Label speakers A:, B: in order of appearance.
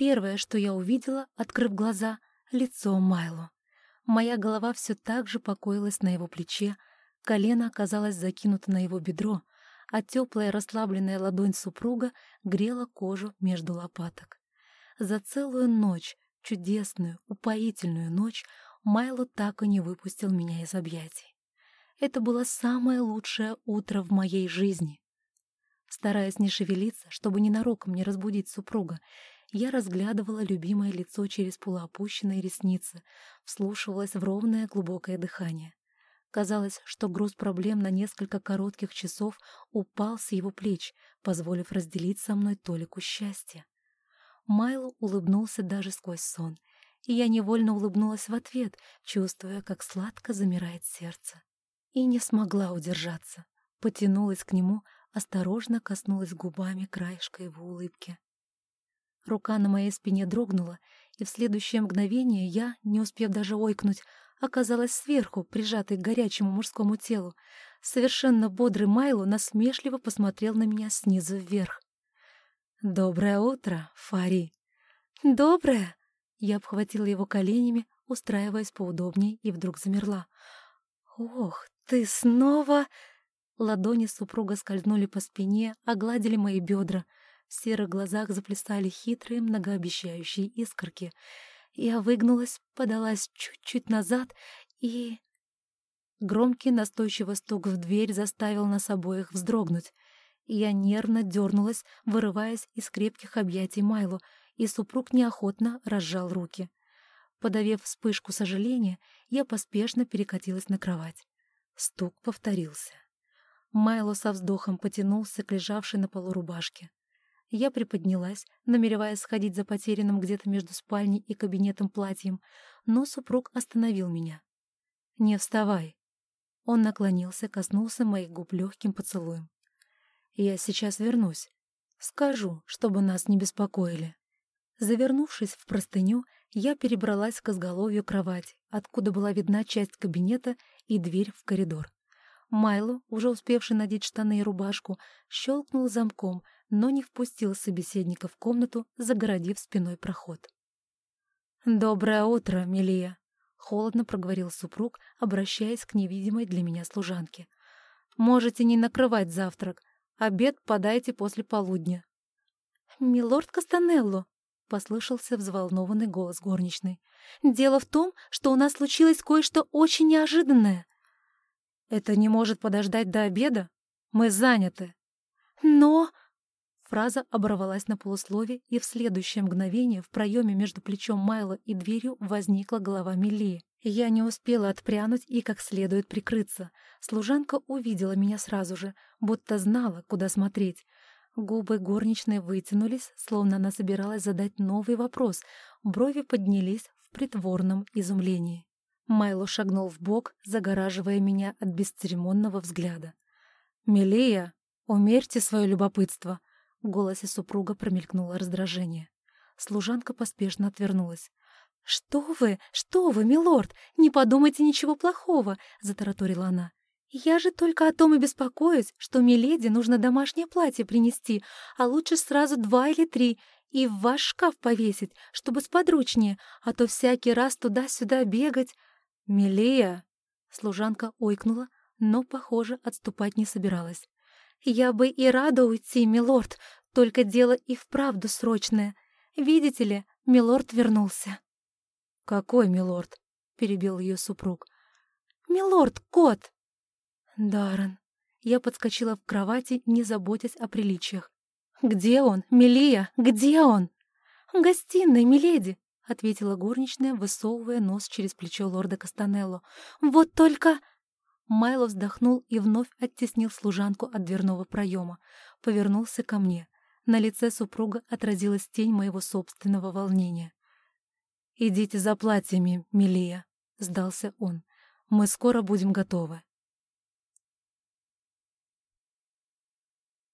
A: Первое, что я увидела, открыв глаза — лицо Майло. Моя голова все так же покоилась на его плече, колено оказалось закинуто на его бедро, а теплая расслабленная ладонь супруга грела кожу между лопаток. За целую ночь, чудесную, упоительную ночь, Майло так и не выпустил меня из объятий. Это было самое лучшее утро в моей жизни. Стараясь не шевелиться, чтобы ненароком не разбудить супруга, я разглядывала любимое лицо через полуопущенные ресницы, вслушивалась в ровное глубокое дыхание. Казалось, что груз проблем на несколько коротких часов упал с его плеч, позволив разделить со мной толику счастья. Майло улыбнулся даже сквозь сон, и я невольно улыбнулась в ответ, чувствуя, как сладко замирает сердце. И не смогла удержаться. Потянулась к нему, осторожно коснулась губами краешка его улыбки. Рука на моей спине дрогнула, и в следующее мгновение я, не успев даже ойкнуть, оказалась сверху, прижатой к горячему мужскому телу. Совершенно бодрый Майло насмешливо посмотрел на меня снизу вверх. «Доброе утро, Фари!» «Доброе!» Я обхватила его коленями, устраиваясь поудобнее, и вдруг замерла. «Ох, ты снова...» Ладони супруга скользнули по спине, огладили мои бедра — в серых глазах заплясали хитрые, многообещающие искорки. Я выгнулась, подалась чуть-чуть назад и... Громкий настойчивый стук в дверь заставил нас обоих вздрогнуть. Я нервно дернулась, вырываясь из крепких объятий Майлу, и супруг неохотно разжал руки. Подавив вспышку сожаления, я поспешно перекатилась на кровать. Стук повторился. Майло со вздохом потянулся к лежавшей на полу рубашке. Я приподнялась, намереваясь сходить за потерянным где-то между спальней и кабинетом платьем, но супруг остановил меня. «Не вставай». Он наклонился, коснулся моих губ легким поцелуем. «Я сейчас вернусь. Скажу, чтобы нас не беспокоили». Завернувшись в простыню, я перебралась к изголовью кровати, откуда была видна часть кабинета и дверь в коридор. Майло, уже успевший надеть штаны и рубашку, щелкнул замком, но не впустил собеседника в комнату, загородив спиной проход. «Доброе утро, Мелия!» — холодно проговорил супруг, обращаясь к невидимой для меня служанке. «Можете не накрывать завтрак. Обед подайте после полудня». «Милорд Кастанелло!» — послышался взволнованный голос горничной. «Дело в том, что у нас случилось кое-что очень неожиданное». «Это не может подождать до обеда? Мы заняты». «Но...» Фраза оборвалась на полуслове, и в следующее мгновение в проеме между плечом Майла и дверью возникла голова Мелии. Я не успела отпрянуть и как следует прикрыться. Служанка увидела меня сразу же, будто знала, куда смотреть. Губы горничной вытянулись, словно она собиралась задать новый вопрос. Брови поднялись в притворном изумлении. Майло шагнул в бок, загораживая меня от бесцеремонного взгляда. «Мелия, умерьте свое любопытство», в голосе супруга промелькнуло раздражение. Служанка поспешно отвернулась. «Что вы, что вы, милорд, не подумайте ничего плохого», — затараторила она. «Я же только о том и беспокоюсь, что миледи нужно домашнее платье принести, а лучше сразу два или три, и в ваш шкаф повесить, чтобы сподручнее, а то всякий раз туда-сюда бегать». «Милея!» — служанка ойкнула, но, похоже, отступать не собиралась. «Я бы и рада уйти, милорд, только дело и вправду срочное. Видите ли, милорд вернулся». «Какой милорд?» — перебил ее супруг. «Милорд, кот!» «Даррен». Я подскочила в кровати, не заботясь о приличиях. «Где он, Милия? Где он?» «В гостиной, миледи», — ответила горничная, высовывая нос через плечо лорда Кастанелло. «Вот только...» Майло вздохнул и вновь оттеснил служанку от дверного проема. Повернулся ко мне. На лице супруга отразилась тень моего собственного волнения. «Идите за платьями, Милия», — сдался он. «Мы скоро будем готовы».